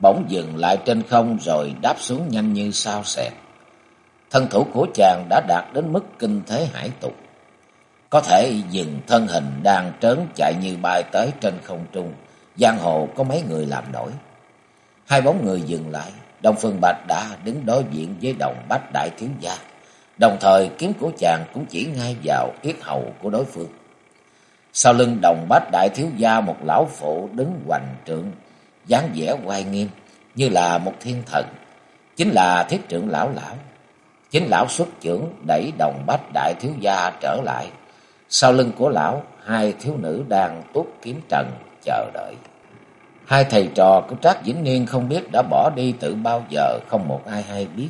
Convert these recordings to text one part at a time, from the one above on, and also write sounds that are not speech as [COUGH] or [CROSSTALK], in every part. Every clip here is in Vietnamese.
bỗng dừng lại trên không rồi đáp xuống nhanh như sao xẹt. Thân thủ của chàng đã đạt đến mức kinh thế hải tục. Có thể dừng thân hình đang trớn chạy như bay tới trên không trung, giang hồ có mấy người làm nổi. Hai bóng người dừng lại, Đông Phương Bạch đã đứng đối diện với đồng bách đại thiếu gia. Đồng thời kiếm của chàng cũng chỉ ngay vào yết hầu của đối phương. Sau lưng đồng bách đại thiếu gia một lão phụ đứng hoành trượng, dáng vẻ oai nghiêm như là một thiên thần, chính là thiết trưởng lão lão. Chính lão xuất trưởng đẩy đồng bách đại thiếu gia trở lại. Sau lưng của lão, hai thiếu nữ đang tuốt kiếm trần chờ đợi. Hai thầy trò của Trác Vĩnh Niên không biết đã bỏ đi từ bao giờ không một ai hay biết.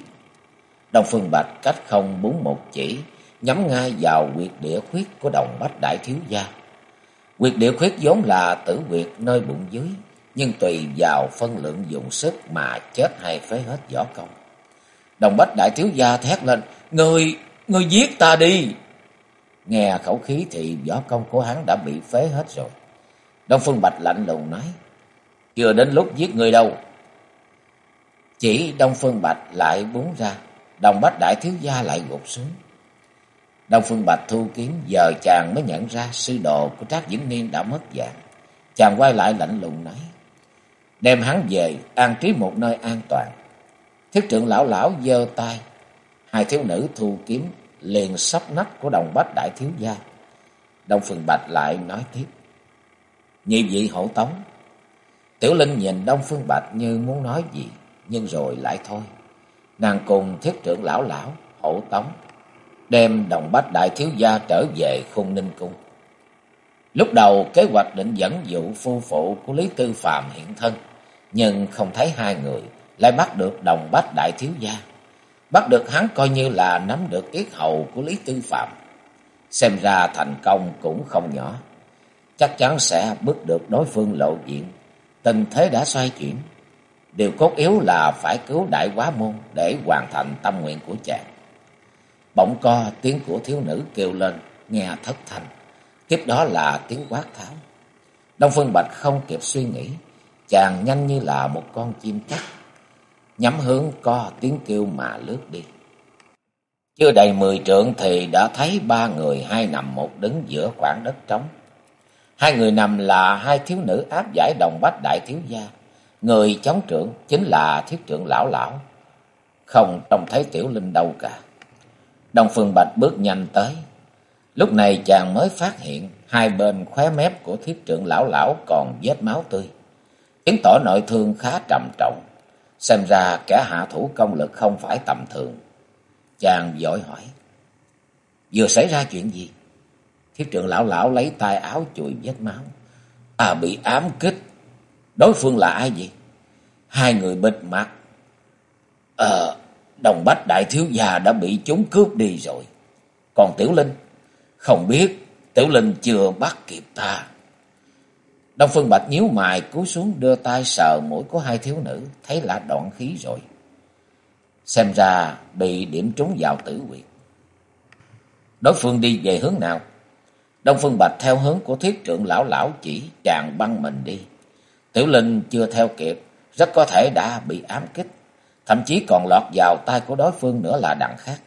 Đông Phương Bạch cách không bốn một chỉ, nhắm ngay vào quyệt địa khuyết của đồng bách đại thiếu gia. Quyệt địa khuyết vốn là tử quyệt nơi bụng dưới, nhưng tùy vào phân lượng dụng sức mà chết hay phế hết võ công. Đồng bách đại thiếu gia thét lên, Người, người giết ta đi! Nghe khẩu khí thì võ công của hắn đã bị phế hết rồi. Đông Phương Bạch lạnh lùng nói, Chưa đến lúc giết người đâu. Chỉ Đông Phương Bạch lại búng ra, đồng bách đại thiếu gia lại gục xuống. Đông Phương Bạch thu kiếm, giờ chàng mới nhận ra sư đồ của Trác Vĩnh Niên đã mất dạng. Chàng quay lại lạnh lùng nói, đem hắn về an trí một nơi an toàn. Thiết trưởng lão lão giơ tay, hai thiếu nữ thu kiếm liền sắp nách của đồng bách đại thiếu gia. Đông Phương Bạch lại nói tiếp, nhị vị hổ tống. Tiểu Linh nhìn Đông Phương Bạch như muốn nói gì, nhưng rồi lại thôi. Nàng cùng thiết trưởng lão lão, hổ tống, đem đồng bách đại thiếu gia trở về khung ninh cung. Lúc đầu kế hoạch định dẫn dụ phu phụ của Lý Tư Phạm hiện thân, nhưng không thấy hai người, lại bắt được đồng bách đại thiếu gia. Bắt được hắn coi như là nắm được yết hầu của Lý Tư Phạm. Xem ra thành công cũng không nhỏ. Chắc chắn sẽ bước được đối phương lộ diện. Tình thế đã xoay chuyển. Điều cốt yếu là phải cứu đại quá môn để hoàn thành tâm nguyện của chàng. Bỗng co tiếng của thiếu nữ kêu lên, nghe thất thanh. Tiếp đó là tiếng quát tháo. Đông Phương Bạch không kịp suy nghĩ, chàng nhanh như là một con chim cắt, nhắm hướng co tiếng kêu mà lướt đi. Chưa đầy mười trượng thì đã thấy ba người hai nằm một đứng giữa khoảng đất trống. Hai người nằm là hai thiếu nữ áp giải đồng bách đại thiếu gia. Người chống trưởng chính là thiết trưởng lão lão. Không trông thấy tiểu linh đâu cả. Đông Phương Bạch bước nhanh tới. Lúc này chàng mới phát hiện hai bên khóe mép của thiết trưởng lão lão còn vết máu tươi. Chứng tỏ nội thương khá trầm trọng. Xem ra kẻ hạ thủ công lực không phải tầm thường. Chàng vội hỏi. Vừa xảy ra chuyện gì? Thiết trưởng lão lão lấy tay áo chùi vết máu. À bị ám kích. Đối phương là ai vậy? Hai người bịt mặt. Ờ, đồng bách đại thiếu gia đã bị chúng cướp đi rồi. Còn Tiểu Linh, không biết Tiểu Linh chưa bắt kịp ta. Đông Phương Bạch nhíu mày cúi xuống đưa tay sờ mũi của hai thiếu nữ, thấy là đoạn khí rồi. Xem ra bị điểm trúng vào tử quyệt. Đối phương đi về hướng nào? Đông Phương Bạch theo hướng của thiết trưởng lão lão chỉ chàng băng mình đi. Tiểu Linh chưa theo kịp, rất có thể đã bị ám kích, thậm chí còn lọt vào tay của đối phương nữa là đằng khác.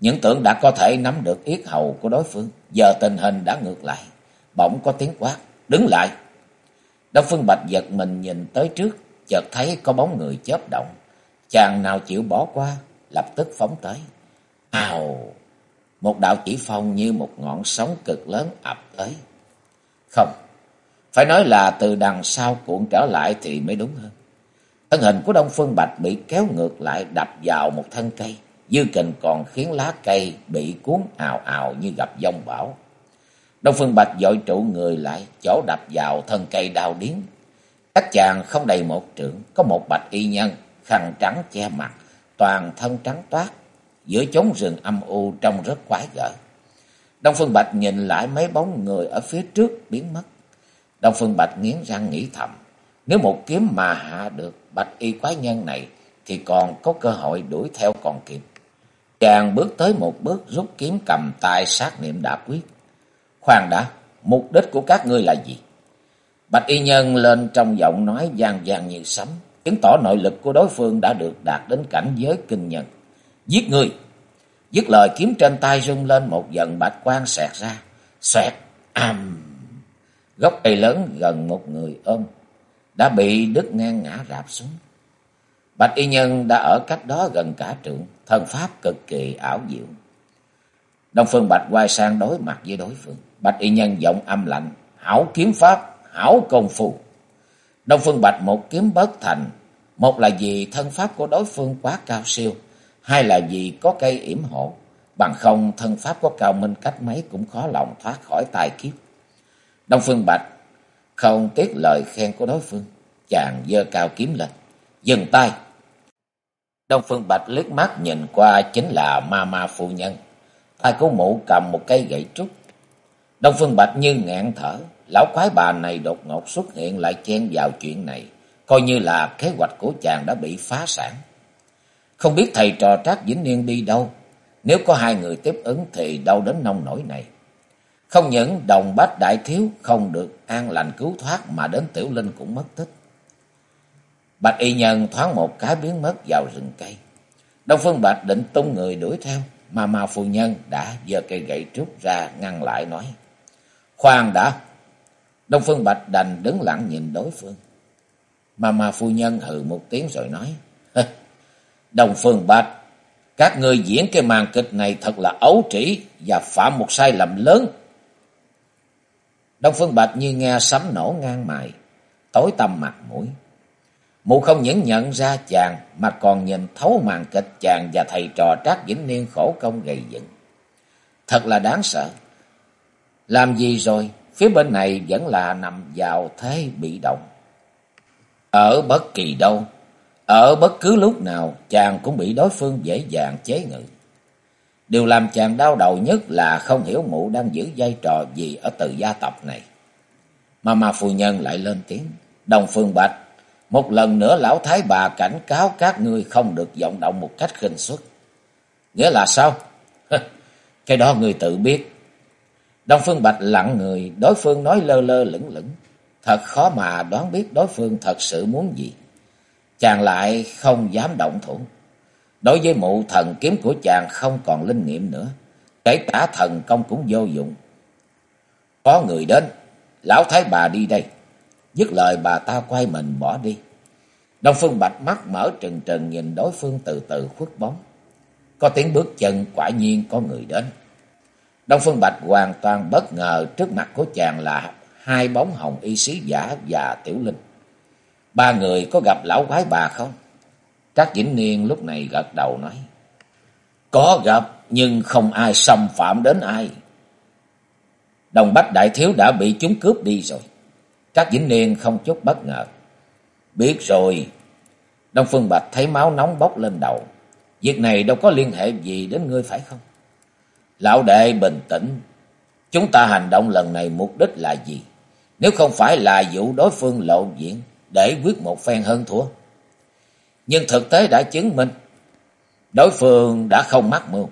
Những tưởng đã có thể nắm được yết hầu của đối phương, giờ tình hình đã ngược lại. Bỗng có tiếng quát, đứng lại. Đông Phương Bạch giật mình nhìn tới trước, chợt thấy có bóng người chớp động. Chàng nào chịu bỏ qua, lập tức phóng tới. Ào! Một đạo chỉ phong như một ngọn sóng cực lớn ập tới. Không, phải nói là từ đằng sau cuộn trở lại thì mới đúng hơn. Thân hình của Đông Phương Bạch bị kéo ngược lại đập vào một thân cây. Dư kình còn khiến lá cây bị cuốn ào ào như gặp giông bão. Đông Phương Bạch dội trụ người lại, chỗ đập vào thân cây đau điến. Các chàng không đầy một trượng, có một bạch y nhân, khăn trắng che mặt, toàn thân trắng toát, giữa chốn rừng âm u trông rất quái gở. Đông Phương Bạch nhìn lại mấy bóng người ở phía trước biến mất. Đông Phương Bạch nghiến răng nghĩ thầm, nếu một kiếm mà hạ được bạch y quái nhân này thì còn có cơ hội đuổi theo còn kịp. Chàng bước tới một bước rút kiếm cầm tay sát niệm đã quyết. Khoan đã, mục đích của các ngươi là gì? Bạch y nhân lên trong giọng nói gian gian như sấm, chứng tỏ nội lực của đối phương đã được đạt đến cảnh giới kinh nhân. Giết ngươi! Dứt lời kiếm trên tay rung lên một dần bạch quang xẹt ra. Xoẹt! Àm! Gốc cây lớn gần một người ôm, đã bị đứt ngang ngã rạp xuống. Bạch y nhân đã ở cách đó gần cả trượng, thân pháp cực kỳ ảo diệu. Đông Phương Bạch quay sang đối mặt với đối phương. Bạch y nhân giọng âm lạnh, hảo kiếm pháp, hảo công phu. Đông Phương Bạch một kiếm bất thành, một là vì thân pháp của đối phương quá cao siêu, hai là vì có cây yểm hộ, bằng không thân pháp có cao minh cách mấy cũng khó lòng thoát khỏi tài kiếp. Đông Phương Bạch không tiếc lời khen của đối phương, chàng dơ cao kiếm lên, dừng tay. Đông Phương Bạch liếc mắt nhìn qua chính là ma ma phu nhân, tay của mụ cầm một cây gậy trúc. Đông Phương Bạch như ngạn thở, lão quái bà này đột ngột xuất hiện lại chen vào chuyện này, coi như là kế hoạch của chàng đã bị phá sản. Không biết thầy trò Trác Vĩnh Niên đi đâu, nếu có hai người tiếp ứng thì đâu đến nông nổi này. Không những đồng bách đại thiếu không được an lành cứu thoát mà đến tiểu linh cũng mất tích. Bạch y nhân thoáng một cái biến mất vào rừng cây. Đông Phương Bạch định tung người đuổi theo, mà mà phu nhân đã giơ cây gậy trúc ra ngăn lại nói. Khoan đã! Đông Phương Bạch đành đứng lặng nhìn đối phương. Mà mà phu nhân hừ một tiếng rồi nói. Đông Phương Bạch, các người diễn cái màn kịch này thật là ấu trĩ và phạm một sai lầm lớn. Đông Phương Bạch như nghe sấm nổ ngang mày, tối tăm mặt mũi. Mụ không những nhận ra chàng mà còn nhìn thấu màn kịch chàng và thầy trò Trác Vĩnh Niên khổ công gây dựng. Thật là đáng sợ. Làm gì rồi, phía bên này vẫn là nằm vào thế bị động. Ở bất kỳ đâu, ở bất cứ lúc nào chàng cũng bị đối phương dễ dàng chế ngự. Điều làm chàng đau đầu nhất là không hiểu mụ đang giữ vai trò gì ở từ gia tộc này. Mà mà phu nhân lại lên tiếng. Đồng Phương Bạch, một lần nữa lão thái bà cảnh cáo các ngươi không được vọng động một cách khinh suất. Nghĩa là sao? [LAUGHS] Cái đó người tự biết. Đông Phương Bạch lặng người, đối phương nói lơ lơ lửng lửng. Thật khó mà đoán biết đối phương thật sự muốn gì. Chàng lại không dám động thủ. Đối với mụ thần kiếm của chàng không còn linh nghiệm nữa. Kể cả thần công cũng vô dụng. Có người đến. Lão Thái bà đi đây. Dứt lời bà ta quay mình bỏ đi. Đông Phương Bạch mắt mở trừng trừng nhìn đối phương từ từ khuất bóng. Có tiếng bước chân quả nhiên có người đến. Đông Phương Bạch hoàn toàn bất ngờ trước mặt của chàng là hai bóng hồng y sứ giả và tiểu linh. Ba người có gặp lão quái bà không? Trác Vĩnh Niên lúc này gật đầu nói. Có gặp, nhưng không ai xâm phạm đến ai. Đồng Bách Đại Thiếu đã bị chúng cướp đi rồi. Trác Vĩnh Niên không chút bất ngờ. Biết rồi. Đông Phương Bạch thấy máu nóng bốc lên đầu. Việc này đâu có liên hệ gì đến ngươi phải không? Lão đệ bình tĩnh. Chúng ta hành động lần này mục đích là gì? Nếu không phải là vụ đối phương lộ diện để quyết một phen hơn thua. Nhưng thực tế đã chứng minh đối phương đã không mắc mưu.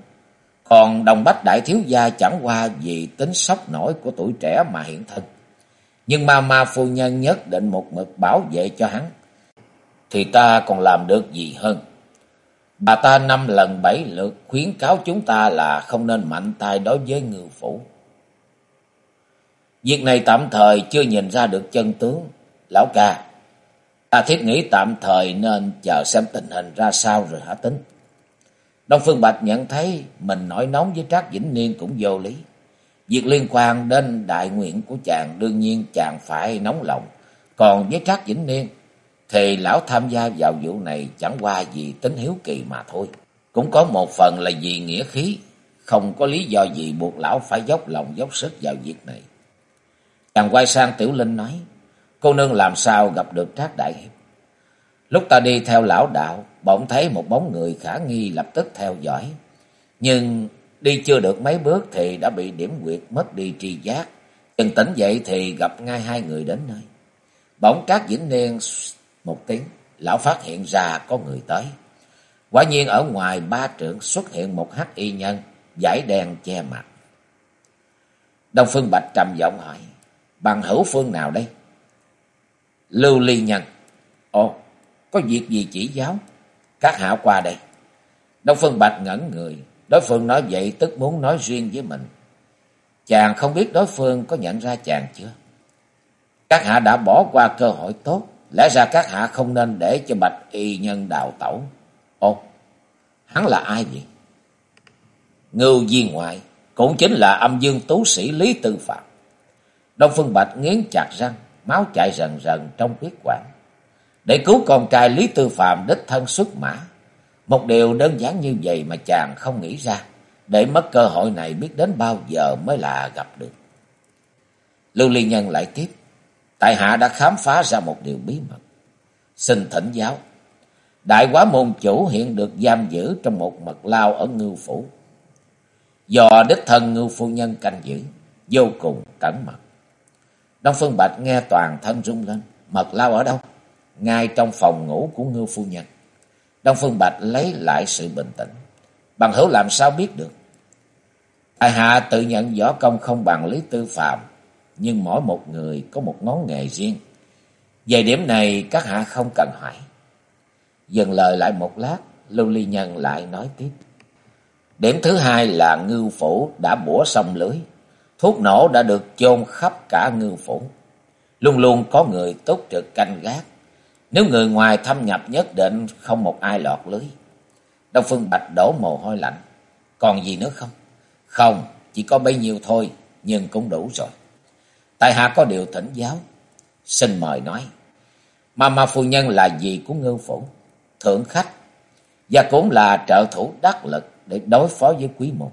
Còn đồng bách đại thiếu gia chẳng qua vì tính sốc nổi của tuổi trẻ mà hiện thân. Nhưng mà ma phu nhân nhất định một mực bảo vệ cho hắn. Thì ta còn làm được gì hơn. Bà ta năm lần bảy lượt khuyến cáo chúng ta là không nên mạnh tay đối với ngư phủ. Việc này tạm thời chưa nhìn ra được chân tướng. Lão ca, ta thiết nghĩ tạm thời nên chờ xem tình hình ra sao rồi hả tính. Đông Phương Bạch nhận thấy mình nổi nóng với Trác Vĩnh Niên cũng vô lý. Việc liên quan đến đại nguyện của chàng đương nhiên chàng phải nóng lòng. Còn với Trác Vĩnh Niên thì lão tham gia vào vụ này chẳng qua vì tính hiếu kỳ mà thôi. Cũng có một phần là vì nghĩa khí, không có lý do gì buộc lão phải dốc lòng dốc sức vào việc này. Chàng quay sang Tiểu Linh nói, cô nương làm sao gặp được Trác Đại Hiệp. Lúc ta đi theo lão đạo, bỗng thấy một bóng người khả nghi lập tức theo dõi. Nhưng đi chưa được mấy bước thì đã bị điểm quyệt mất đi tri giác. Chừng tỉnh dậy thì gặp ngay hai người đến nơi. Bỗng Trác Vĩnh Niên một tiếng, lão phát hiện ra có người tới. Quả nhiên ở ngoài ba trưởng xuất hiện một hắc y nhân, giải đen che mặt. Đông Phương Bạch trầm giọng hỏi, bằng hữu phương nào đây? Lưu Ly Nhân. Ồ, có việc gì chỉ giáo? Các hạ qua đây. Đông Phương Bạch ngẩn người, đối phương nói vậy tức muốn nói riêng với mình. Chàng không biết đối phương có nhận ra chàng chưa? Các hạ đã bỏ qua cơ hội tốt, lẽ ra các hạ không nên để cho Bạch Y Nhân đào tẩu. Ồ, hắn là ai vậy? Ngưu di ngoại, cũng chính là âm dương tú sĩ Lý Tư Phạm. Đông Phương Bạch nghiến chặt răng, máu chảy rần rần trong huyết quản. Để cứu con trai Lý Tư Phạm đích thân xuất mã. Một điều đơn giản như vậy mà chàng không nghĩ ra. Để mất cơ hội này biết đến bao giờ mới là gặp được. Lưu Ly Nhân lại tiếp. Tại hạ đã khám phá ra một điều bí mật. Xin thỉnh giáo. Đại quá môn chủ hiện được giam giữ trong một mật lao ở Ngưu Phủ. Do đích thân Ngưu Phu Nhân canh giữ, vô cùng cẩn mật. Đông Phương Bạch nghe toàn thân rung lên. Mật lao ở đâu? Ngay trong phòng ngủ của Ngưu Phu Nhân. Đông Phương Bạch lấy lại sự bình tĩnh. Bằng hữu làm sao biết được? Tại hạ tự nhận võ công không bằng Lý Tư Phạm. Nhưng mỗi một người có một ngón nghề riêng. Về điểm này các hạ không cần hỏi. Dừng lời lại một lát, Lưu Ly Nhân lại nói tiếp. Điểm thứ hai là ngư phủ đã bủa xong lưới. Thuốc nổ đã được chôn khắp cả ngư phủ. Luôn luôn có người tốt trực canh gác. Nếu người ngoài thâm nhập nhất định không một ai lọt lưới. Đông Phương Bạch đổ mồ hôi lạnh. Còn gì nữa không? Không, chỉ có bấy nhiêu thôi, nhưng cũng đủ rồi. Tại hạ có điều thỉnh giáo. Xin mời nói. Mama phu nhân là gì của ngưu phủ? Thượng khách. Và cũng là trợ thủ đắc lực để đối phó với quý mục.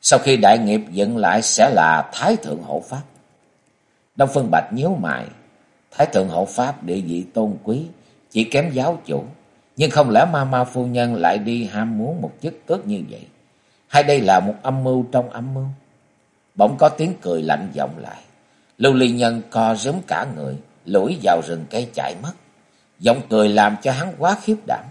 Sau khi đại nghiệp dựng lại sẽ là Thái Thượng Hộ Pháp. Đông Phương Bạch nhíu mày. Thái Thượng Hộ Pháp địa vị tôn quý, chỉ kém giáo chủ. Nhưng không lẽ ma ma phu nhân lại đi ham muốn một chức tước như vậy? Hay đây là một âm mưu trong âm mưu? Bỗng có tiếng cười lạnh vọng lại. Lưu ly nhân co rớm cả người, lủi vào rừng cây chạy mất. Giọng cười làm cho hắn quá khiếp đảm.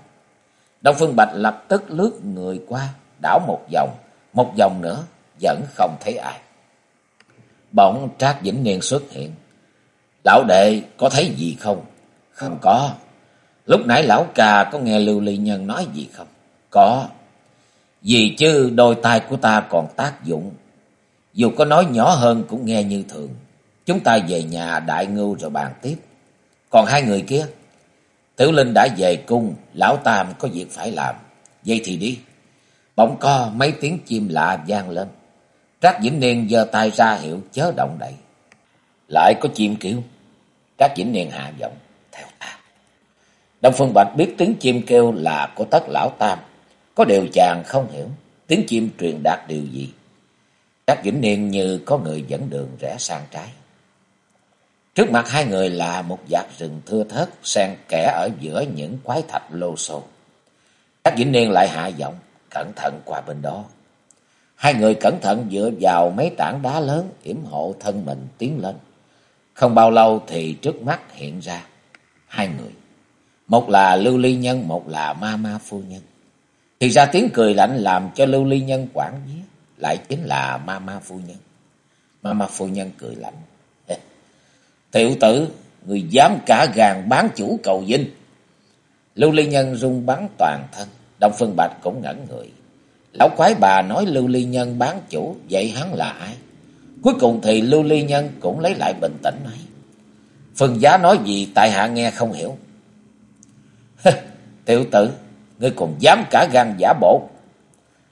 Đông Phương Bạch lập tức lướt người qua, đảo một vòng, một vòng nữa, vẫn không thấy ai. Bỗng Trác Vĩnh Niên xuất hiện. Lão đệ có thấy gì không? Không có. Lúc nãy lão ca có nghe Lưu Ly Nhân nói gì không? Có. Vì chứ đôi tai của ta còn tác dụng. Dù có nói nhỏ hơn cũng nghe như thường. Chúng ta về nhà đại ngưu rồi bàn tiếp. Còn hai người kia? Tiểu Linh đã về cung, lão Tam có việc phải làm. Vậy thì đi. Bỗng co mấy tiếng chim lạ vang lên. Trác Vĩnh Niên giơ tay ra hiệu chớ động đậy. Lại có chim kêu. Trác Vĩnh Niên hạ giọng. Theo ta. Đông Phương Bạch biết tiếng chim kêu là của tất lão Tam. Có điều chàng không hiểu. Tiếng chim truyền đạt điều gì. Trác Vĩnh Niên như có người dẫn đường rẽ sang trái. Trước mặt hai người là một dạp rừng thưa thớt, xen kẽ ở giữa những quái thạch lô xô. Các Vĩnh Niên lại hạ giọng, cẩn thận qua bên đó. Hai người cẩn thận dựa vào mấy tảng đá lớn, yểm hộ thân mình tiến lên. Không bao lâu thì trước mắt hiện ra hai người. Một là Lưu Ly Nhân, một là Ma Ma Phu Nhân. Thì ra tiếng cười lạnh làm cho Lưu Ly Nhân quản vía, lại chính là Ma Ma Phu Nhân. Ma Ma Phu Nhân cười lạnh. Tiểu tử, người dám cả gàn bán chủ cầu dinh. Lưu Ly Nhân rung bắn toàn thân, Đông Phương Bạch cũng ngẩn người. Lão quái bà nói Lưu Ly Nhân bán chủ, vậy hắn là ai? Cuối cùng thì Lưu Ly Nhân cũng lấy lại bình tĩnh nói. Phương giá nói gì tại hạ nghe không hiểu. [LAUGHS] Tiểu tử, ngươi còn dám cả gan giả bộ.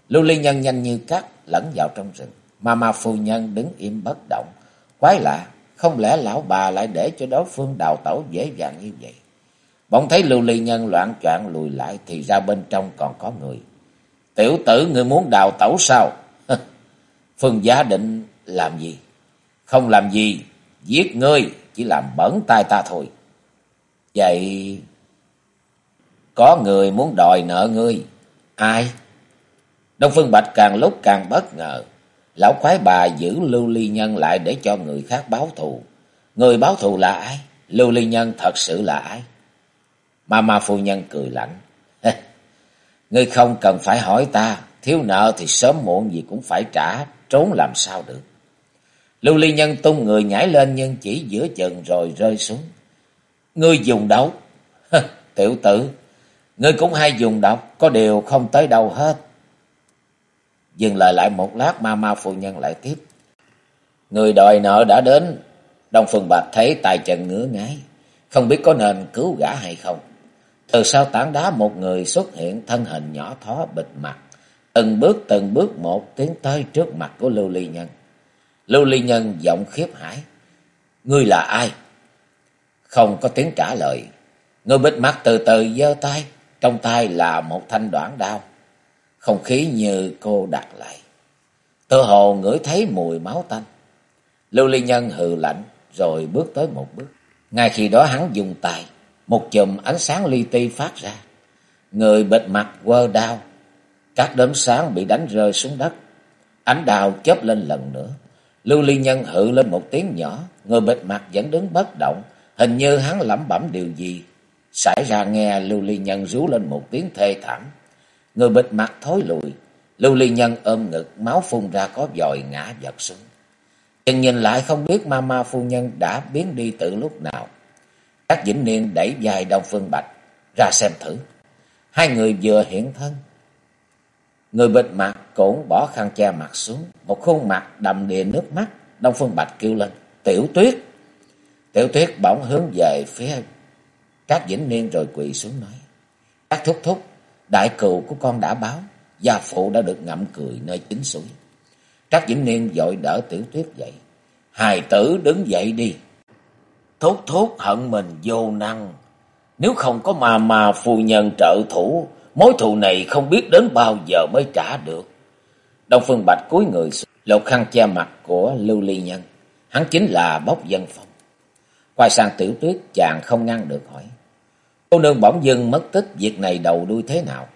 Lưu Ly Nhân nhanh như cắt lẫn vào trong rừng. Mà mà phu nhân đứng im bất động. Quái lạ, không lẽ lão bà lại để cho đối phương đào tẩu dễ dàng như vậy? Bỗng thấy lưu ly nhân loạn choạng lùi lại thì ra bên trong còn có người. Tiểu tử người muốn đào tẩu sao? Phương giá định làm gì? Không làm gì, giết ngươi, chỉ làm bẩn tay ta thôi. Vậy có người muốn đòi nợ ngươi. Ai? Đông Phương Bạch càng lúc càng bất ngờ. Lão quái bà giữ Lưu Ly Nhân lại để cho người khác báo thù. Người báo thù là ai? Lưu Ly Nhân thật sự là ai? Ma Ma phu nhân cười lạnh. Ngươi không cần phải hỏi ta. Thiếu nợ thì sớm muộn gì cũng phải trả. Trốn làm sao được. Lưu Ly Nhân tung người nhảy lên nhưng chỉ giữa chừng rồi rơi xuống. Ngươi dùng đấu. [LAUGHS] Tiểu tử. Ngươi cũng hay dùng độc. Có điều không tới đâu hết. Dừng lời lại một lát, ma ma phu nhân lại tiếp. Người đòi nợ đã đến. Đông Phương Bạch thấy tài trần ngứa ngáy. Không biết có nên cứu gã hay không. Từ sau tảng đá, một người xuất hiện, thân hình nhỏ thó, bịt mặt. Từng bước từng bước một tiến tới trước mặt của Lưu Ly Nhân. Lưu Ly Nhân giọng khiếp hải. Ngươi là ai? Không có tiếng trả lời. Người bịt mặt từ từ giơ tay. Trong tay là một thanh đoạn đao. Không khí như cô đặt lại. Tự hồ ngửi thấy mùi máu tanh. Lưu Ly Nhân hừ lạnh, rồi bước tới một bước. Ngay khi đó hắn dùng tay. Một chùm ánh sáng li ti phát ra. Người bịt mặt quơ đao. Các đốm sáng bị đánh rơi xuống đất. Ánh đào chớp lên lần nữa. Lưu Ly Nhân hự lên một tiếng nhỏ. Người bịt mặt vẫn đứng bất động. Hình như hắn lẩm bẩm điều gì. Xảy ra nghe Lưu Ly Nhân rú lên một tiếng thê thảm. Người bịt mặt thối lùi. Lưu Ly Nhân ôm ngực, máu phun ra có dòi ngã vật xuống. Chừng nhìn lại không biết ma ma phu nhân đã biến đi từ lúc nào. Các vĩnh niên đẩy dài Đông Phương Bạch ra xem thử. Hai người vừa hiện thân. Người bịt mặt cũng bỏ khăn che mặt xuống. Một khuôn mặt đầm đìa nước mắt. Đông Phương Bạch kêu lên. Tiểu tuyết. Tiểu tuyết bỗng hướng về phía các vĩnh niên rồi quỳ xuống nói. Các thúc thúc. Đại cừu của con đã báo. Gia phụ đã được ngậm cười nơi chính suối. Trác Vĩnh Niên dội đỡ Tiểu Tuyết dậy. Hài tử đứng dậy đi. Thốt thốt hận mình vô năng. Nếu không có mà mà phu nhân trợ thủ, mối thù này không biết đến bao giờ mới trả được. Đông Phương Bạch cúi người lột khăn che mặt của Lưu Ly Nhân. Hắn chính là bốc dân phong. Quay sang Tiểu Tuyết chàng không ngăn được hỏi. Cô nương bỗng dưng mất tích việc này đầu đuôi thế nào?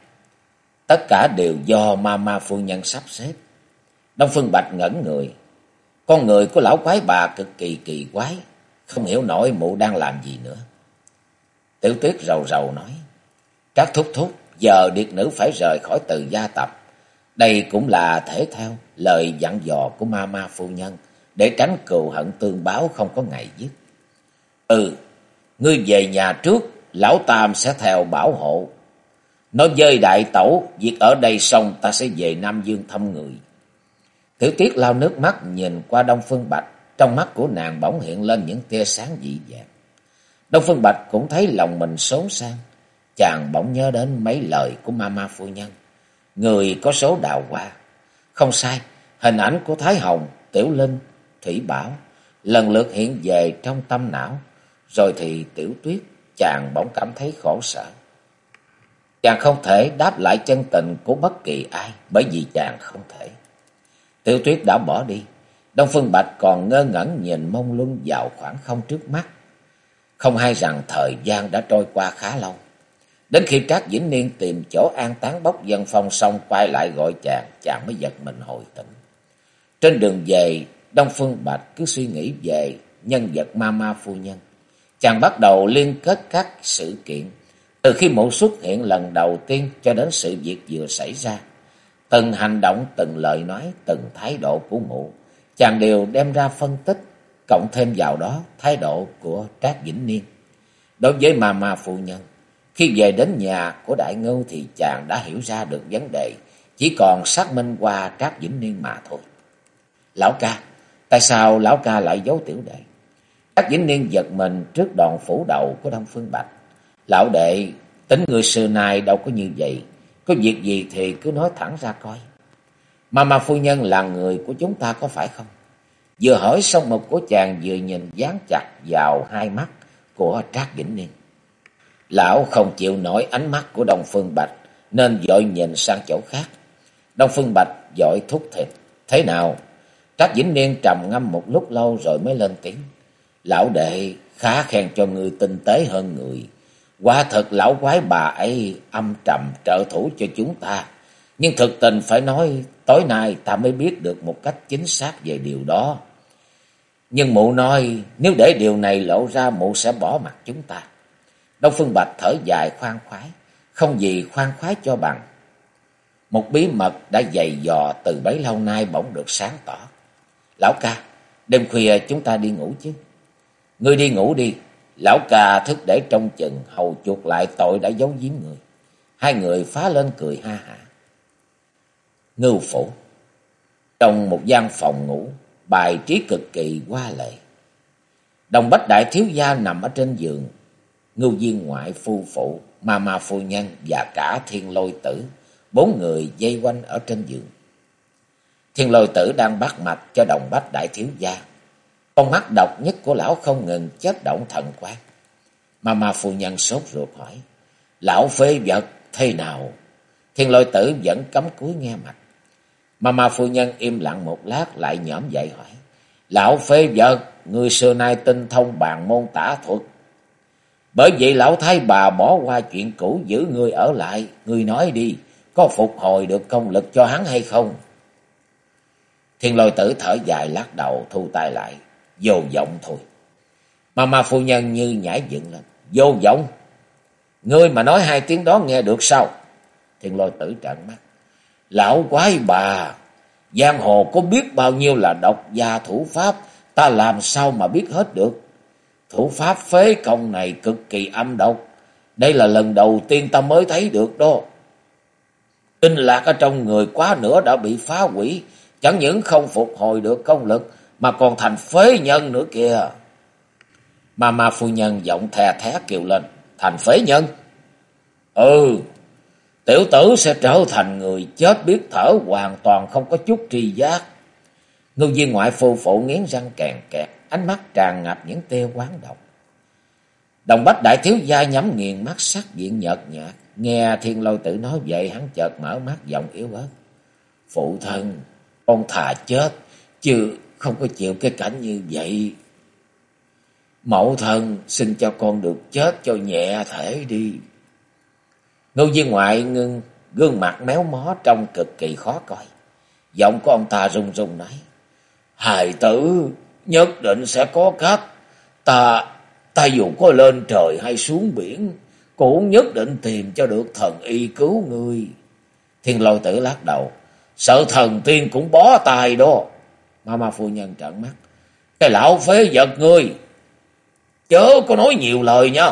Tất cả đều do ma ma phu nhân sắp xếp. Đông Phương Bạch ngẩn người. Con người của lão quái bà cực kỳ kỳ quái. Không hiểu nổi mụ đang làm gì nữa. Tiểu tuyết rầu rầu nói. Các thúc thúc, giờ điệt nữ phải rời khỏi từ gia tập. Đây cũng là thể theo lời dặn dò của ma ma phu nhân. Để tránh cừu hận tương báo không có ngày dứt. Ừ, ngươi về nhà trước, lão Tam sẽ theo bảo hộ. Nói dơi đại tẩu, việc ở đây xong ta sẽ về Nam Dương thăm người. Tiểu tiết lao nước mắt nhìn qua Đông Phương Bạch, trong mắt của nàng bỗng hiện lên những tia sáng dị dạng. Đông Phương Bạch cũng thấy lòng mình xốn sang, chàng bỗng nhớ đến mấy lời của Mama phu nhân. Người có số đào hoa, không sai, hình ảnh của Thái Hồng, Tiểu Linh, Thủy Bảo lần lượt hiện về trong tâm não, rồi thì Tiểu Tuyết chàng bỗng cảm thấy khổ sở. Chàng không thể đáp lại chân tình của bất kỳ ai, bởi vì chàng không thể. Tiểu tuyết đã bỏ đi. Đông Phương Bạch còn ngơ ngẩn nhìn mông lung vào khoảng không trước mắt. Không hay rằng thời gian đã trôi qua khá lâu. Đến khi Trác Vĩnh Niên tìm chỗ an táng bốc dân phong xong quay lại gọi chàng, chàng mới giật mình hồi tỉnh. Trên đường về, Đông Phương Bạch cứ suy nghĩ về nhân vật ma ma phu nhân. Chàng bắt đầu liên kết các sự kiện, từ khi mụ xuất hiện lần đầu tiên cho đến sự việc vừa xảy ra. Từng hành động, từng lời nói, từng thái độ của mụ, chàng đều đem ra phân tích, cộng thêm vào đó thái độ của Trác Vĩnh Niên. Đối với mà mà phụ nhân, khi về đến nhà của Đại Ngưu thì chàng đã hiểu ra được vấn đề, chỉ còn xác minh qua Trác Vĩnh Niên mà thôi. Lão ca, tại sao lão ca lại giấu tiểu đệ? Trác Vĩnh Niên giật mình trước đòn phủ đầu của Đông Phương Bạch. Lão đệ, tính người xưa nay đâu có như vậy, có việc gì thì cứ nói thẳng ra coi. Mà mà phu nhân là người của chúng ta có phải không? Vừa hỏi xong một của chàng vừa nhìn dán chặt vào hai mắt của Trác Vĩnh Niên. Lão không chịu nổi ánh mắt của Đông Phương Bạch nên dội nhìn sang chỗ khác. Đông Phương Bạch dội thúc thịt. Thế nào? Trác Vĩnh Niên trầm ngâm một lúc lâu rồi mới lên tiếng. Lão đệ khá khen cho ngươi tinh tế hơn người. Quả thật lão quái bà ấy âm trầm trợ thủ cho chúng ta. Nhưng thực tình phải nói tối nay ta mới biết được một cách chính xác về điều đó. Nhưng mụ nói nếu để điều này lộ ra mụ sẽ bỏ mặt chúng ta. Đông Phương Bạch thở dài khoan khoái, không gì khoan khoái cho bằng. Một bí mật đã dày dò từ bấy lâu nay bỗng được sáng tỏ. Lão ca, đêm khuya chúng ta đi ngủ chứ. Ngươi đi ngủ đi, lão ca thức để trong chừng hầu chuột lại tội đã giấu giếm người. Hai người phá lên cười ha hả. Ngưu phủ Trong một gian phòng ngủ, bài trí cực kỳ hoa lệ. Đồng bách đại thiếu gia nằm ở trên giường, ngưu viên ngoại phu phụ, ma ma phu nhân và cả thiên lôi tử, bốn người dây quanh ở trên giường. Thiên lôi tử đang bắt mạch cho đồng bách đại thiếu gia. Con mắt độc nhất của lão không ngừng chớp động thần quan. mà mà phu nhân sốt ruột hỏi, lão phê vật thế nào? Thiên lôi tử vẫn cấm cúi nghe mặt mà mà phu nhân im lặng một lát lại nhõm dậy hỏi. Lão phê vật, người xưa nay tinh thông bàn môn tả thuật. Bởi vậy lão thái bà bỏ qua chuyện cũ giữ người ở lại. Người nói đi, có phục hồi được công lực cho hắn hay không? Thiên lôi tử thở dài lắc đầu thu tay lại. Vô vọng thôi. mà mà phu nhân như nhảy dựng lên. Vô vọng. Ngươi mà nói hai tiếng đó nghe được sao? Thiên lôi tử trợn mắt. Lão quái bà, giang hồ có biết bao nhiêu là độc gia thủ pháp, ta làm sao mà biết hết được. Thủ pháp phế công này cực kỳ âm độc, đây là lần đầu tiên ta mới thấy được đó. Tinh lạc ở trong người quá nữa đã bị phá hủy, chẳng những không phục hồi được công lực, mà còn thành phế nhân nữa kìa. Mà ma phu nhân giọng thè thé kêu lên, thành phế nhân. Ừ, Tiểu tử sẽ trở thành người chết biết thở hoàn toàn không có chút tri giác. Ngư viên ngoại phu phụ nghiến răng kèn kẹt, ánh mắt tràn ngập những tia quán độc. Đồng bách đại thiếu gia nhắm nghiền mắt sắc diện nhợt nhạt, nghe thiên lôi tử nói vậy hắn chợt mở mắt giọng yếu ớt. Phụ thân, con thà chết, chứ không có chịu cái cảnh như vậy. Mẫu thân xin cho con được chết cho nhẹ thể đi. Ngô viên ngoại ngưng, gương mặt méo mó trông cực kỳ khó coi. Giọng của ông ta run run nói. Hài tử nhất định sẽ có cách. Ta, ta dù có lên trời hay xuống biển, cũng nhất định tìm cho được thần y cứu ngươi. Thiên lôi tử lắc đầu. Sợ thần tiên cũng bó tài đó. Ma ma phu nhân trợn mắt. Cái lão phế vật ngươi. Chớ có nói nhiều lời nha.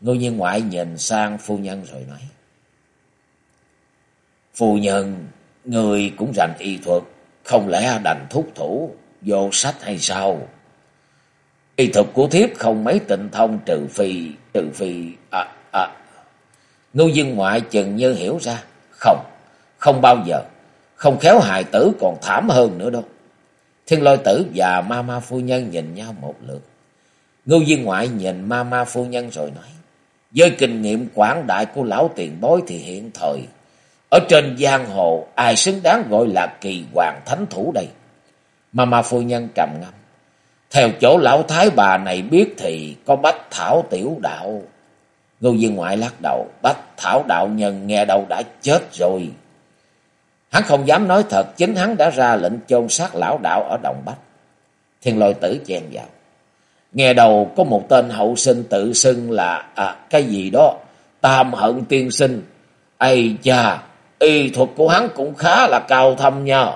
Ngư nhiên ngoại nhìn sang phu nhân rồi nói. Phu nhân, người cũng rành y thuật, không lẽ đành thúc thủ, vô sách hay sao? Y thuật của thiếp không mấy tịnh thông trừ phi, trừ phi, à, à. Ngô dương ngoại chừng như hiểu ra, không, không bao giờ, không khéo hài tử còn thảm hơn nữa đâu. Thiên lôi tử và ma ma phu nhân nhìn nhau một lượt. Ngưu viên ngoại nhìn ma ma phu nhân rồi nói. Với kinh nghiệm quảng đại của lão tiền bối thì hiện thời, ở trên giang hồ ai xứng đáng gọi là kỳ hoàng thánh thủ đây? Ma ma phu nhân trầm ngâm. Theo chỗ lão thái bà này biết thì có bách thảo tiểu đạo. ngưu viên ngoại lắc đầu, bách thảo đạo nhân nghe đâu đã chết rồi. Hắn không dám nói thật, chính hắn đã ra lệnh chôn sát lão đạo ở Đồng Bách. Thiên lôi tử chen vào. Nghe đầu có một tên hậu sinh tự xưng là à, cái gì đó, tam hận tiên sinh. Ây cha, y thuật của hắn cũng khá là cao thâm nha.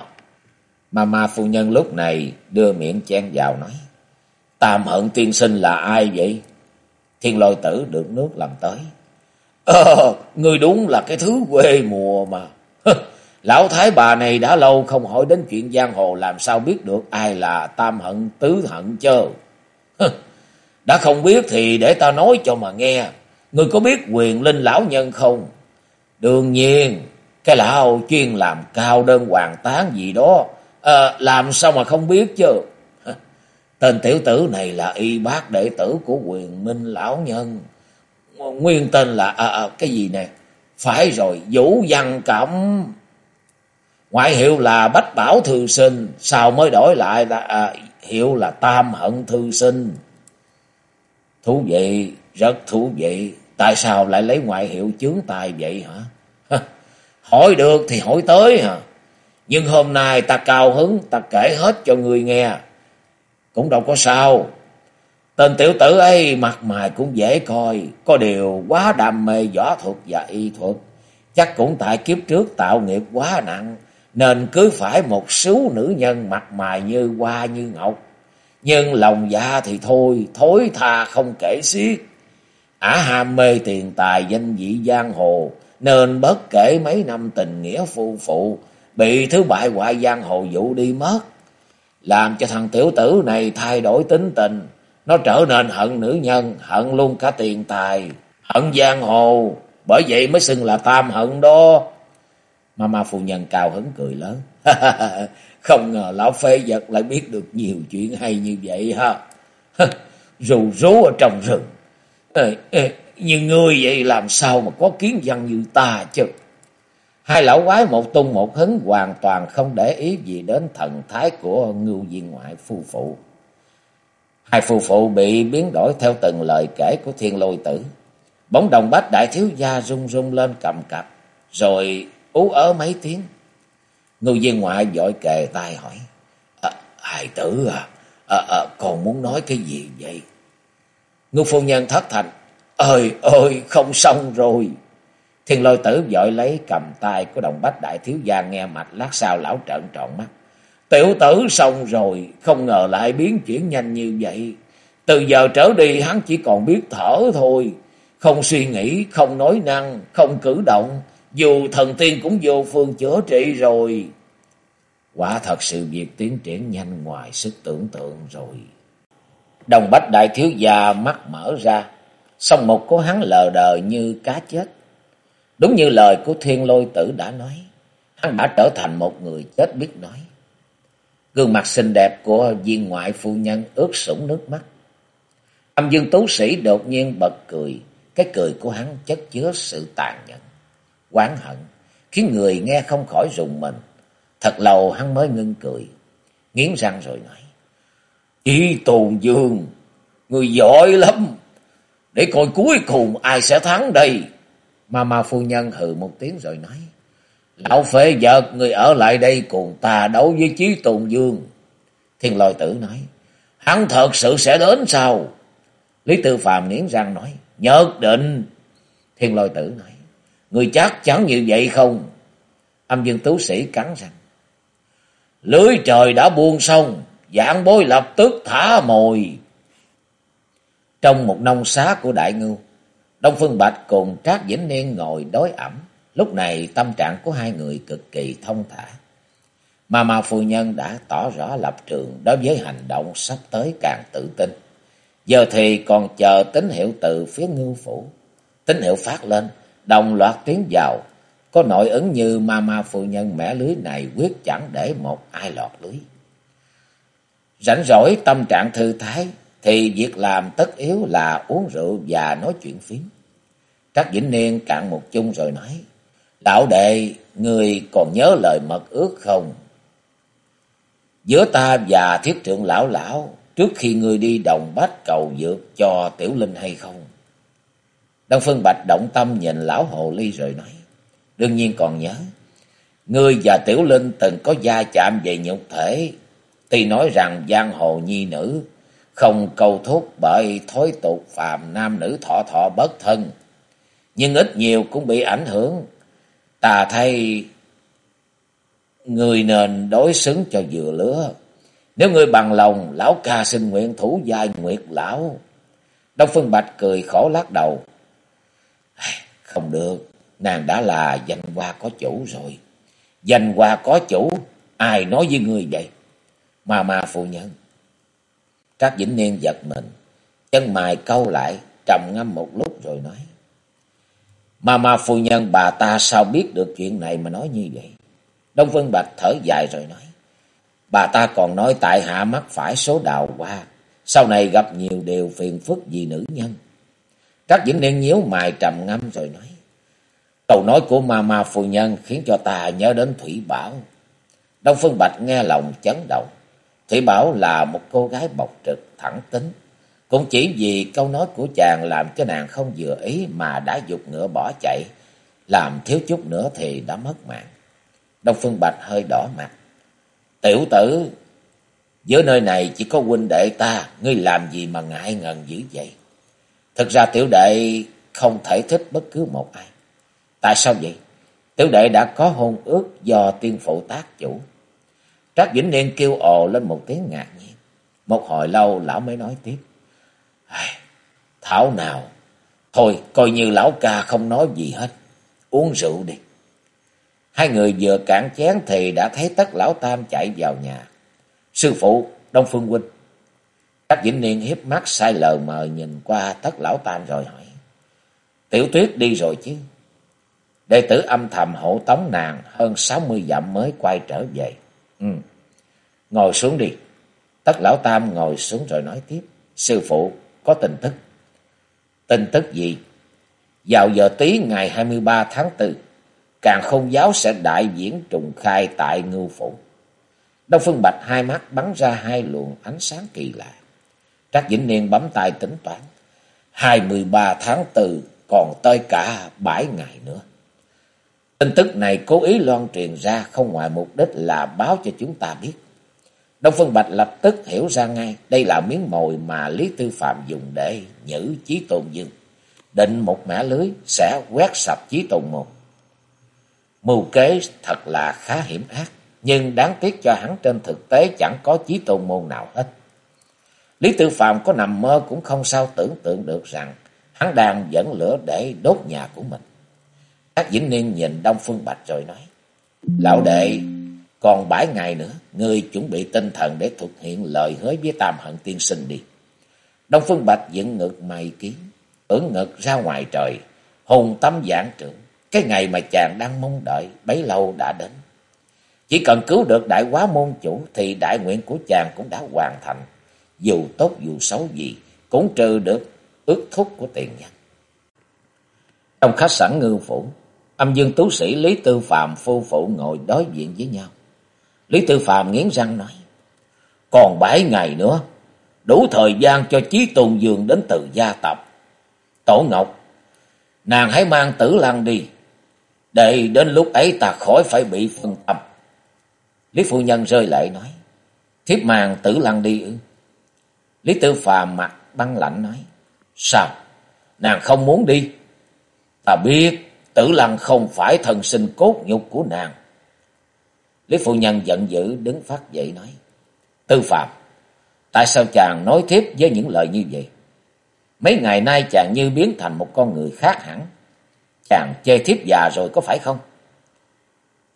Mà ma phu nhân lúc này đưa miệng chen vào nói. Tam hận tiên sinh là ai vậy? Thiên lôi tử được nước làm tới. Ờ, người đúng là cái thứ quê mùa mà. Lão thái bà này đã lâu không hỏi đến chuyện giang hồ làm sao biết được ai là tam hận tứ hận chơ. Đã không biết thì để ta nói cho mà nghe. Ngươi có biết quyền linh lão nhân không? Đương nhiên, cái lão chuyên làm cao đơn hoàng tán gì đó. À, làm sao mà không biết chứ? Tên tiểu tử này là y bác đệ tử của quyền minh lão nhân. Nguyên tên là à, à, cái gì nè? Phải rồi, Vũ Văn Cẩm. Ngoại hiệu là Bách Bảo Thư Sinh, sao mới đổi lại là à, hiệu là Tam Hận Thư Sinh. Thú vị, rất thú vị. Tại sao lại lấy ngoại hiệu chướng tài vậy [LAUGHS] hả? hỏi được thì hỏi tới hả? Nhưng hôm nay ta cao hứng, ta kể hết cho người nghe. Cũng đâu có sao. Tên tiểu tử ấy mặt mày cũng dễ coi, có điều quá đam mê võ thuật và y thuật. Chắc cũng tại kiếp trước tạo nghiệp quá nặng, nên cứ phải một số nữ nhân mặt mày như hoa như ngọc. Nhưng lòng dạ thì thôi, thối tha không kể xiết. Ả ham mê tiền tài danh vị giang hồ, nên bất kể mấy năm tình nghĩa phu phụ, bị thứ bại hoại giang hồ dụ đi mất. Làm cho thằng tiểu tử này thay đổi tính tình, nó trở nên hận nữ nhân, hận luôn cả tiền tài, hận giang hồ, bởi vậy mới xưng là tam hận đó. Mama phu nhân cao hứng cười lớn. [LAUGHS] Không ngờ lão phế vật lại biết được nhiều chuyện hay như vậy ha. [LAUGHS] Rù rú ở trong rừng. Ê, ê, như ngươi vậy làm sao mà có kiến văn như ta chứ. Hai lão quái một tung một hứng hoàn toàn không để ý gì đến thần thái của ngưu viên ngoại phu phụ. Hai phu phụ bị biến đổi theo từng lời kể của thiên lôi tử. Bóng đồng bách đại thiếu gia rung rung lên cầm cặp, rồi ú ớ mấy tiếng. Ngưu viên ngoại dội kề tay hỏi. À, hài tử à, à, à, còn muốn nói cái gì vậy? Ngưu phu nhân thất thành. Ơi ơi, không xong rồi. Thiên lôi tử dội lấy cầm tay của đồng bách đại thiếu gia nghe mạch lát sau lão trợn trọn mắt. Tiểu tử xong rồi, không ngờ lại biến chuyển nhanh như vậy. Từ giờ trở đi hắn chỉ còn biết thở thôi. Không suy nghĩ, không nói năng, không cử động. Dù thần tiên cũng vô phương chữa trị rồi. Quả thật sự việc tiến triển nhanh ngoài sức tưởng tượng rồi. Đồng bách đại thiếu gia mắt mở ra. Song một của hắn lờ đờ như cá chết. Đúng như lời của thiên lôi tử đã nói. Hắn đã trở thành một người chết biết nói. Gương mặt xinh đẹp của viên ngoại phu nhân ướt sũng nước mắt. Âm dương tú sĩ đột nhiên bật cười. Cái cười của hắn chất chứa sự tàn nhẫn, quán hận, khiến người nghe không khỏi rùng mình. Thật lâu hắn mới ngưng cười, nghiến răng rồi nói. Chí tồn dương, người giỏi lắm. Để coi cuối cùng ai sẽ thắng đây. Mà mà phu nhân hừ một tiếng rồi nói. Lão phế vợt, người ở lại đây cùng ta đấu với Chí Tồn Dương. Thiên lôi tử nói. Hắn thật sự sẽ đến sao? Lý Tư Phàm nghiến răng nói. Nhất định. Thiên lôi tử nói. Người chắc chắn như vậy không? Âm dương tú sĩ cắn răng. Lưới trời đã buông xong. Dạng bối lập tức thả mồi. Trong một nông xá của đại ngưu. Đông Phương Bạch cùng Trác Vĩnh Niên ngồi đối ẩm. Lúc này tâm trạng của hai người cực kỳ thông thả. Mà mà phu nhân đã tỏ rõ lập trường đối với hành động sắp tới càng tự tin. Giờ thì còn chờ tín hiệu từ phía ngưu phủ. Tín hiệu phát lên, đồng loạt tiến vào. Có nội ứng như ma ma phu nhân mẻ lưới này quyết chẳng để một ai lọt lưới. Rảnh rỗi tâm trạng thư thái thì việc làm tất yếu là uống rượu và nói chuyện phím. các Vĩnh Niên cạn một chung rồi nói. Lão đệ, người còn nhớ lời mật ước không? Giữa ta và thiết trưởng lão lão trước khi ngươi đi đồng bách cầu dược cho tiểu linh hay không? Đông Phương Bạch động tâm nhìn lão hồ ly rồi nói. Đương nhiên còn nhớ. Ngươi và tiểu linh từng có gia chạm về nhục thể. Tuy nói rằng giang hồ nhi nữ không cầu thúc bởi thói tục phàm nam nữ thọ thọ bất thân. Nhưng ít nhiều cũng bị ảnh hưởng. Ta thấy người nên đối xứng cho vừa lứa. Nếu ngươi bằng lòng, lão ca xin nguyện thủ giai nguyệt lão. Đông Phương Bạch cười khổ lắc đầu. Không được, nàng đã là danh hoa có chủ rồi. Danh hoa có chủ, ai nói với người vậy? Mà mà phụ nhân. Trác Vĩnh Niên giật mình, chân mày câu lại, trầm ngâm một lúc rồi nói. Mà mà phu nhân bà ta sao biết được chuyện này mà nói như vậy? Đông Vân Bạch thở dài rồi nói. Bà ta còn nói tại hạ mắc phải số đào hoa. Sau này gặp nhiều điều phiền phức vì nữ nhân. Trác Vĩnh Niên nhíu mày trầm ngâm rồi nói. Câu nói của ma ma phu nhân khiến cho ta nhớ đến Thủy Bảo. Đông Phương Bạch nghe lòng chấn động. Thủy Bảo là một cô gái bộc trực, thẳng tính. Cũng chỉ vì câu nói của chàng làm cho nàng không vừa ý mà đã dục ngựa bỏ chạy. Làm thiếu chút nữa thì đã mất mạng. Đông Phương Bạch hơi đỏ mặt. Tiểu tử, giữa nơi này chỉ có huynh đệ ta, ngươi làm gì mà ngại ngần dữ vậy? Thực ra tiểu đệ không thể thích bất cứ một ai. Tại sao vậy? Tiểu đệ đã có hôn ước do tiên phụ tác chủ. Trác Vĩnh Niên kêu ồ lên một tiếng ngạc nhiên. Một hồi lâu lão mới nói tiếp. Thảo nào, thôi coi như lão ca không nói gì hết. Uống rượu đi. Hai người vừa cạn chén thì đã thấy tất lão tam chạy vào nhà. Sư phụ, Đông Phương Huynh các Vĩnh Niên hiếp mắt sai lờ mờ nhìn qua tất lão tam rồi hỏi. Tiểu tuyết đi rồi chứ. Đệ tử âm thầm hộ tống nàng hơn sáu mươi dặm mới quay trở về. Ừ. Ngồi xuống đi. Tất lão tam ngồi xuống rồi nói tiếp. Sư phụ, có tin tức. Tin tức gì? Vào giờ tí ngày hai mươi ba tháng 4, càng không giáo sẽ đại diễn trùng khai tại ngưu phủ. Đông Phương Bạch hai mắt bắn ra hai luồng ánh sáng kỳ lạ. Các Vĩnh Niên bấm tay tính toán. hai mươi ba tháng 4 còn tới cả bảy ngày nữa. Tin tức này cố ý loan truyền ra không ngoài mục đích là báo cho chúng ta biết. Đông Phương Bạch lập tức hiểu ra ngay đây là miếng mồi mà Lý Tư Phạm dùng để nhử chí tôn dương. Định một mẻ lưới sẽ quét sạch chí tôn môn. Mưu kế thật là khá hiểm ác, nhưng đáng tiếc cho hắn trên thực tế chẳng có chí tôn môn nào hết. Lý Tư Phạm có nằm mơ cũng không sao tưởng tượng được rằng hắn đang dẫn lửa để đốt nhà của mình. Các Vĩnh Niên nhìn Đông Phương Bạch rồi nói, Lão đệ, còn bảy ngày nữa, ngươi chuẩn bị tinh thần để thực hiện lời hứa với Tam Hận Tiên Sinh đi. Đông Phương Bạch dựng ngực mày kiến, ưỡn ngực ra ngoài trời, hùng tâm giảng trưởng. Cái ngày mà chàng đang mong đợi bấy lâu đã đến. Chỉ cần cứu được đại quá môn chủ thì đại nguyện của chàng cũng đã hoàn thành. Dù tốt dù xấu gì cũng trừ được ước thúc của tiền nhân. Trong khách sạn ngư phủ, âm dương tú sĩ Lý Tư Phạm phu phụ ngồi đối diện với nhau. Lý Tư Phạm nghiến răng nói, còn bảy ngày nữa, đủ thời gian cho Chí Tôn Dương đến từ gia tập. Tổ Ngọc, nàng hãy mang tử lăng đi, để đến lúc ấy ta khỏi phải bị phân tâm. Lý Phu Nhân rơi lệ nói, thiếp mang tử lăng đi ư. Lý Tư phàm mặt băng lạnh nói, sao, nàng không muốn đi? Ta biết tử lăng không phải thần sinh cốt nhục của nàng. Lý Phu Nhân giận dữ đứng phát dậy nói. Tư Phạm, tại sao chàng nói tiếp với những lời như vậy? Mấy ngày nay chàng như biến thành một con người khác hẳn. Chàng chê thiếp già rồi có phải không?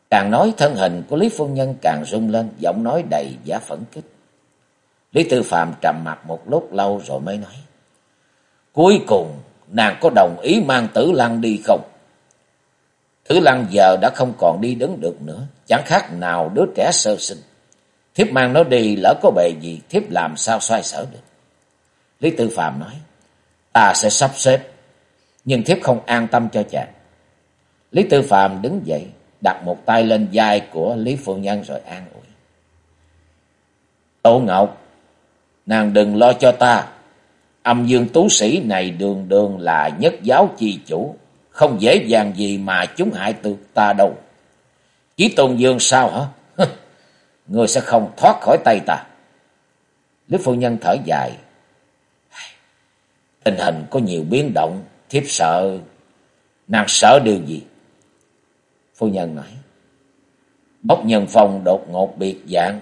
Càng nói thân hình của Lý Phu Nhân càng rung lên, giọng nói đầy giả phẫn kích. Lý Tư Phạm trầm mặt một lúc lâu rồi mới nói. Cuối cùng, nàng có đồng ý mang tử lăng đi không? Tử lăng giờ đã không còn đi đứng được nữa, chẳng khác nào đứa trẻ sơ sinh. Thiếp mang nó đi lỡ có bề gì, thiếp làm sao xoay sở được. Lý Tư Phạm nói, ta sẽ sắp xếp, nhưng thiếp không an tâm cho chàng. Lý Tư Phạm đứng dậy, đặt một tay lên vai của Lý Phu Nhân rồi an ủi. Tô Ngọc, nàng đừng lo cho ta, âm dương tú sĩ này đường đường là nhất giáo chi chủ, không dễ dàng gì mà chúng hại từ ta đâu. Chí tôn dương sao hả? [LAUGHS] Người sẽ không thoát khỏi tay ta. Lý phu nhân thở dài. Tình hình có nhiều biến động, thiếp sợ. Nàng sợ điều gì? Phu nhân nói. Bốc nhân phòng đột ngột biệt dạng.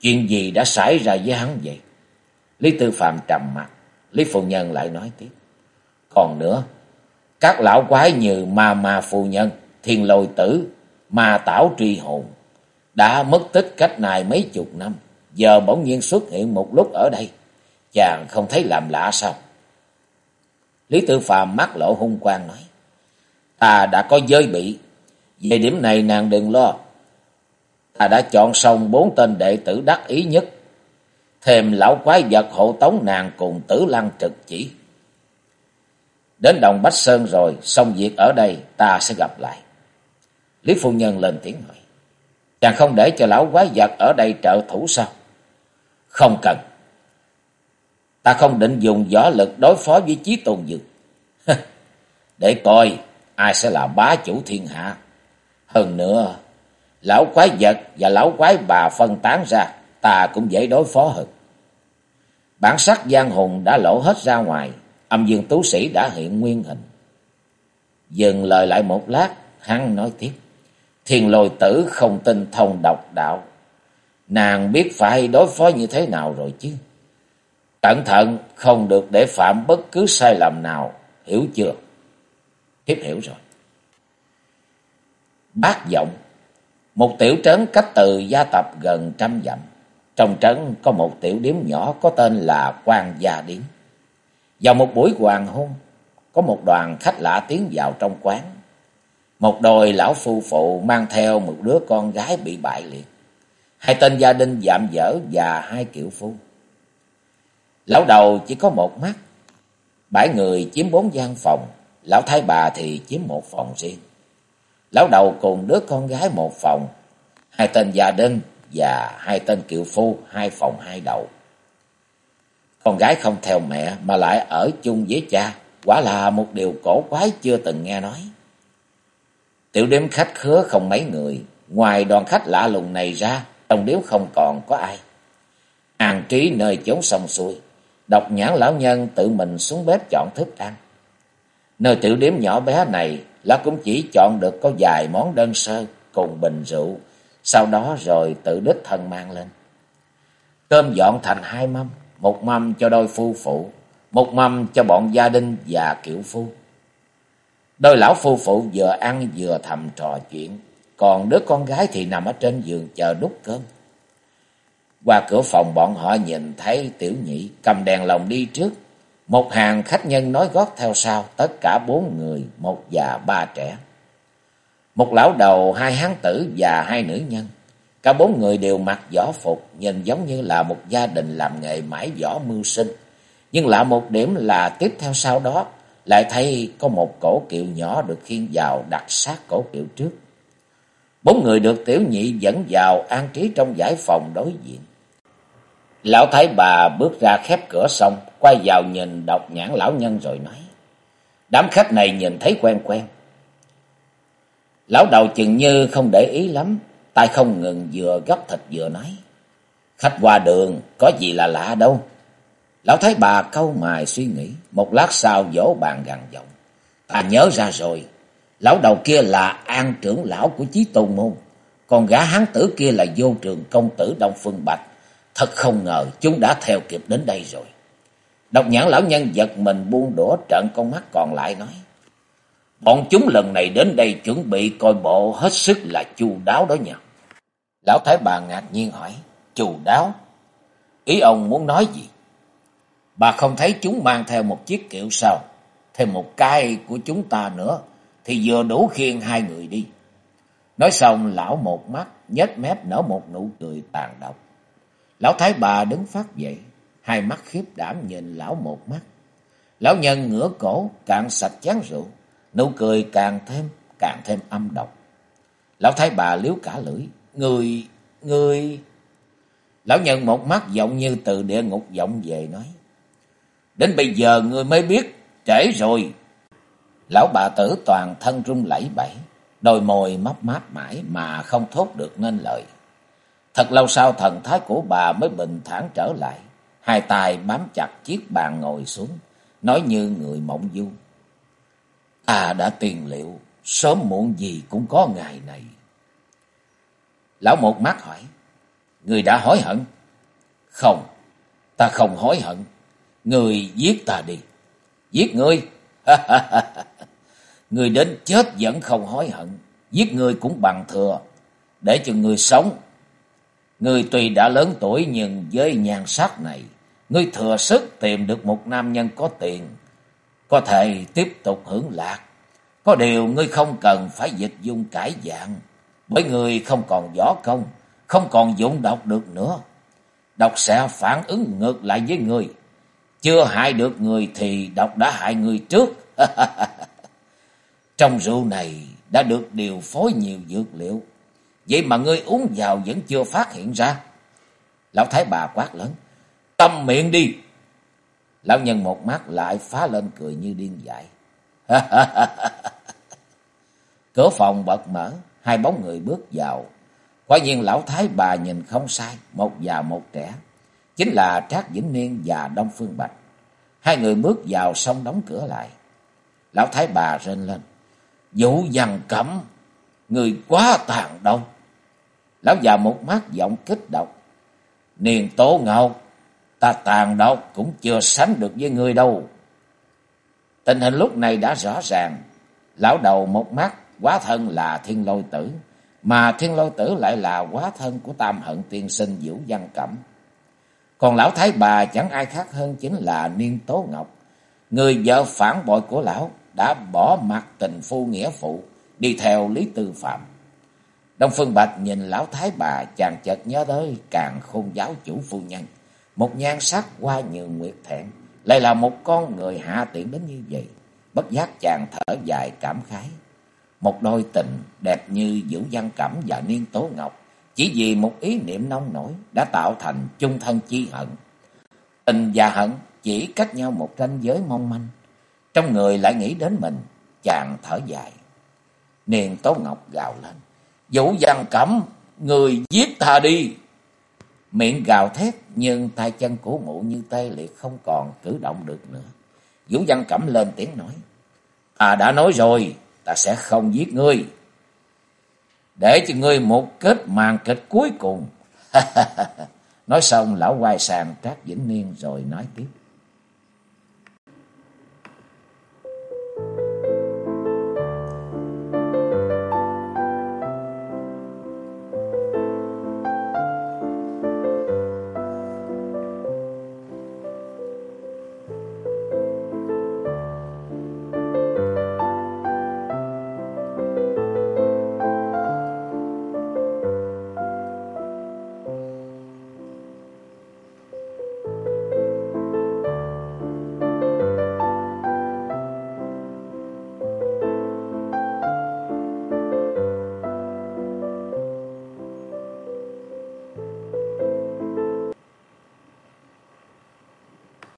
Chuyện gì đã xảy ra với hắn vậy? Lý Tư Phạm trầm mặt. Lý Phu Nhân lại nói tiếp. Còn nữa, các lão quái như ma ma phu nhân, thiên lôi tử, ma tảo tri hồn, đã mất tích cách này mấy chục năm, giờ bỗng nhiên xuất hiện một lúc ở đây. Chàng không thấy làm lạ sao? Lý Tư Phạm mắt lộ hung quang nói, ta đã có giới bị, về điểm này nàng đừng lo. Ta đã chọn xong bốn tên đệ tử đắc ý nhất, thêm lão quái vật hộ tống nàng cùng tử lăng trực chỉ. Đến đồng Bách Sơn rồi, xong việc ở đây ta sẽ gặp lại. Lý Phu Nhân lên tiếng hỏi. Chàng không để cho lão quái vật ở đây trợ thủ sao? Không cần. Ta không định dùng võ lực đối phó với chí tôn dược. [LAUGHS] để coi ai sẽ là bá chủ thiên hạ. Hơn nữa, lão quái vật và lão quái bà phân tán ra, ta cũng dễ đối phó hơn. Bản sắc giang hùng đã lộ hết ra ngoài, âm dương tú sĩ đã hiện nguyên hình. Dừng lời lại một lát, hắn nói tiếp. Thiên lôi tử không tin thông độc đạo. Nàng biết phải đối phó như thế nào rồi chứ. Cẩn thận không được để phạm bất cứ sai lầm nào, hiểu chưa? Thiếp hiểu rồi. Bát giọng Một tiểu trấn cách từ gia tập gần trăm dặm. Trong trấn có một tiểu điếm nhỏ có tên là quan Gia Điếm. Vào một buổi hoàng hôn, có một đoàn khách lạ tiến vào trong quán. Một đôi lão phu phụ mang theo một đứa con gái bị bại liệt. Hai tên gia đình dạm dở và hai kiểu phu. Lão đầu chỉ có một mắt. Bảy người chiếm bốn gian phòng. Lão thái bà thì chiếm một phòng riêng. Lão đầu cùng đứa con gái một phòng. Hai tên gia đình và hai tên kiệu phu hai phòng hai đầu. Con gái không theo mẹ mà lại ở chung với cha. Quả là một điều cổ quái chưa từng nghe nói. Tiểu đếm khách khứa không mấy người. Ngoài đoàn khách lạ lùng này ra, trong điếu không còn có ai. An trí nơi chốn sông xuôi. Độc nhãn lão nhân tự mình xuống bếp chọn thức ăn. Nơi tiểu điếm nhỏ bé này, lão cũng chỉ chọn được có vài món đơn sơ cùng bình rượu. Sau đó rồi tự đích thân mang lên. Cơm dọn thành hai mâm, một mâm cho đôi phu phụ, một mâm cho bọn gia đình và kiểu phu. Đôi lão phu phụ vừa ăn vừa thầm trò chuyện, còn đứa con gái thì nằm ở trên giường chờ đút cơm. Qua cửa phòng bọn họ nhìn thấy tiểu nhị cầm đèn lồng đi trước. Một hàng khách nhân nói gót theo sau, tất cả bốn người, một già ba trẻ. Một lão đầu, hai hán tử và hai nữ nhân. Cả bốn người đều mặc võ phục, nhìn giống như là một gia đình làm nghề mãi võ mưu sinh. Nhưng lạ một điểm là tiếp theo sau đó, lại thấy có một cổ kiệu nhỏ được khiêng vào đặt sát cổ kiệu trước. Bốn người được tiểu nhị dẫn vào an trí trong giải phòng đối diện. Lão thái bà bước ra khép cửa xong, quay vào nhìn đọc nhãn lão nhân rồi nói. Đám khách này nhìn thấy quen quen. Lão đầu chừng như không để ý lắm, tay không ngừng vừa gấp thịt vừa nói. Khách qua đường, có gì là lạ đâu. Lão thấy bà câu mài suy nghĩ, một lát sau vỗ bàn gằn giọng. Ta nhớ ra rồi, lão đầu kia là an trưởng lão của chí tôn môn, còn gã hán tử kia là vô trường công tử Đông Phương Bạch. Thật không ngờ chúng đã theo kịp đến đây rồi. Độc nhãn lão nhân giật mình buông đũa trận con mắt còn lại nói. Bọn chúng lần này đến đây chuẩn bị coi bộ hết sức là chu đáo đó nha. Lão Thái bà ngạc nhiên hỏi. Chu đáo? Ý ông muốn nói gì? Bà không thấy chúng mang theo một chiếc kiệu sao? Thêm một cái của chúng ta nữa. Thì vừa đủ khiêng hai người đi. Nói xong lão một mắt nhếch mép nở một nụ cười tàn độc. Lão thái bà đứng phát dậy, hai mắt khiếp đảm nhìn lão một mắt. Lão nhân ngửa cổ, cạn sạch chén rượu, nụ cười càng thêm, càng thêm âm độc. Lão thái bà liếu cả lưỡi, người, người... Lão nhận một mắt giọng như từ địa ngục giọng về nói. Đến bây giờ người mới biết, trễ rồi. Lão bà tử toàn thân run lẩy bẩy, đôi môi mấp máp mãi mà không thốt được nên lời. Thật lâu sau thần thái của bà mới bình thản trở lại. Hai tay bám chặt chiếc bàn ngồi xuống, nói như người mộng du. Ta đã tiền liệu, sớm muộn gì cũng có ngày này. Lão một mắt hỏi, Người đã hối hận? Không, ta không hối hận. Người giết ta đi. Giết ngươi? [LAUGHS] người đến chết vẫn không hối hận. Giết ngươi cũng bằng thừa. Để cho người sống người tuy đã lớn tuổi nhưng với nhan sắc này, ngươi thừa sức tìm được một nam nhân có tiền, có thể tiếp tục hưởng lạc. Có điều ngươi không cần phải dịch dung cải dạng, bởi ngươi không còn võ công, không còn dụng độc được nữa. Độc sẽ phản ứng ngược lại với ngươi. Chưa hại được người thì độc đã hại người trước. [LAUGHS] Trong rượu này đã được điều phối nhiều dược liệu, Vậy mà ngươi uống vào vẫn chưa phát hiện ra. Lão Thái bà quát lớn. tâm miệng đi. Lão nhân một mắt lại phá lên cười như điên dại. [LAUGHS] Cửa phòng bật mở, hai bóng người bước vào. Quả nhiên lão thái bà nhìn không sai, một già một trẻ. Chính là Trác Vĩnh Niên và Đông Phương Bạch. Hai người bước vào xong đóng cửa lại. Lão thái bà rên lên. Vũ dằn cẩm người quá tàn độc. Lão già một mắt giọng kích động. Niên tố ngọc, ta tàn độc cũng chưa sánh được với người đâu. Tình hình lúc này đã rõ ràng. Lão đầu một mắt, quá thân là thiên lôi tử. Mà thiên lôi tử lại là quá thân của tam hận tiên sinh Vũ Văn Cẩm. Còn lão thái bà chẳng ai khác hơn chính là Niên Tố Ngọc. Người vợ phản bội của lão đã bỏ mặt tình phu nghĩa phụ, đi theo Lý Tư Phạm. Đông Phương Bạch nhìn lão thái bà chàng chợt nhớ tới càng khôn giáo chủ phu nhân. Một nhan sắc qua nhường nguyệt thẹn, lại là một con người hạ tiện đến như vậy. Bất giác chàng thở dài cảm khái. Một đôi tình đẹp như Vũ Văn Cẩm và Niên Tố Ngọc, chỉ vì một ý niệm nông nổi đã tạo thành chung thân chi hận. Tình và hận chỉ cách nhau một ranh giới mong manh. Trong người lại nghĩ đến mình, chàng thở dài. Niên Tố Ngọc gào lên. Vũ Văn Cẩm, người giết ta đi. Miệng gào thét nhưng tay chân của mụ như tê liệt không còn cử động được nữa. Vũ Văn Cẩm lên tiếng nói. Ta đã nói rồi, ta sẽ không giết ngươi. Để cho ngươi một kết màn kịch cuối cùng. [LAUGHS] nói xong lão quay sàn Trác Vĩnh Niên rồi nói tiếp.